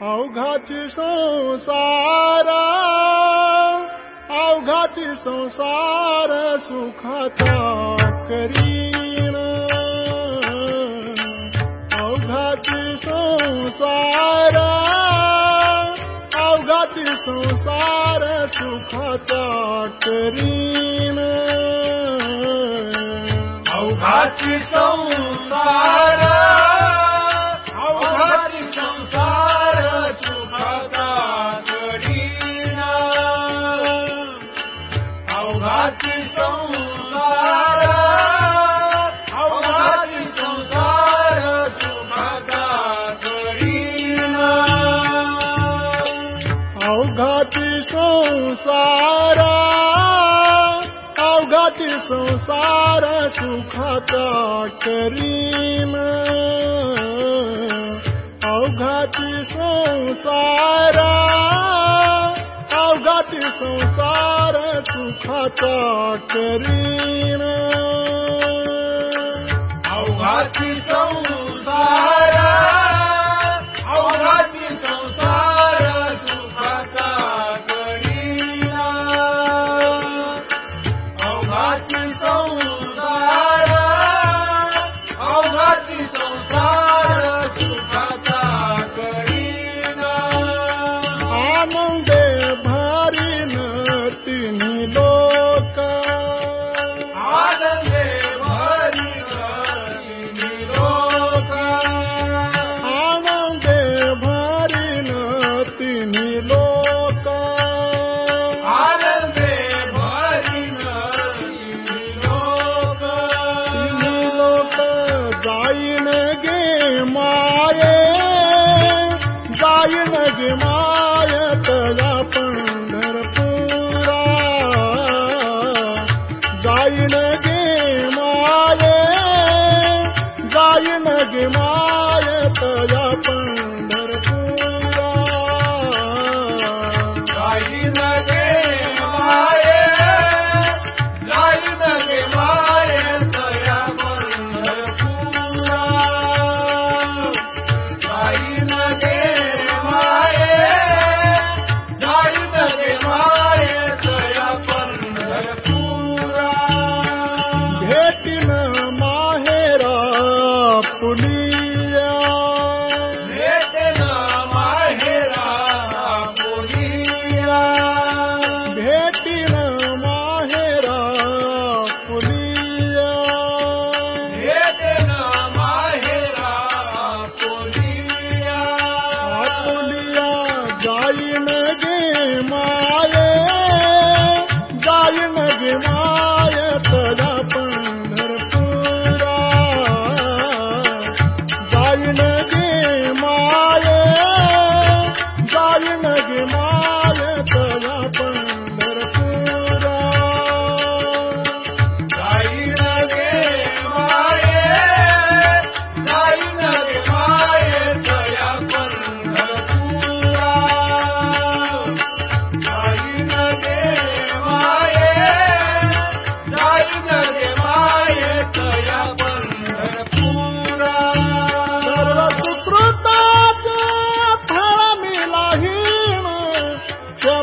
अवघाची संसारा अवघाची संसार सुखाचा करीन अवघाची संसार अवघाची संसार सुखाचा करीन अवघाची संसार अवघाची संसार सुखाचा करीन अवघाची संसार अवघाची संसार सुखाचा करीन अवघाची संसार जाइन गे माये जाइन गे माये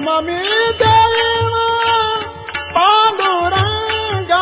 మమి దేవ పాండురంగా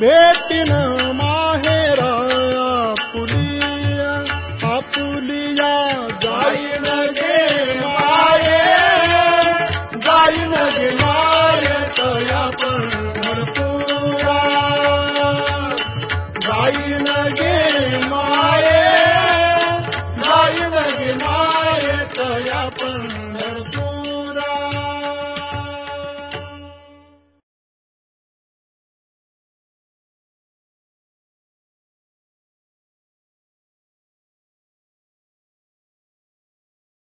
bombete não